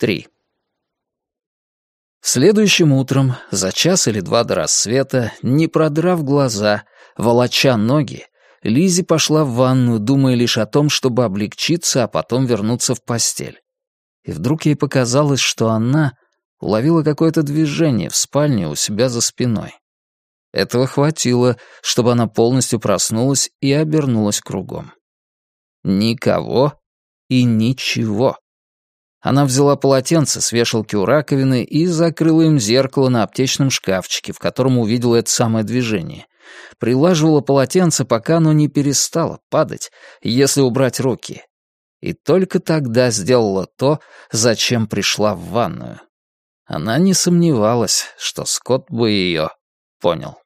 3. Следующим утром, за час или два до рассвета, не продрав глаза, волоча ноги, Лизи пошла в ванную, думая лишь о том, чтобы облегчиться, а потом вернуться в постель. И вдруг ей показалось, что она уловила какое-то движение в спальне у себя за спиной. Этого хватило, чтобы она полностью проснулась и обернулась кругом. Никого и ничего. Она взяла полотенце с вешалки у раковины и закрыла им зеркало на аптечном шкафчике, в котором увидела это самое движение. Прилаживала полотенце, пока оно не перестало падать, если убрать руки. И только тогда сделала то, зачем пришла в ванную. Она не сомневалась, что Скотт бы ее понял.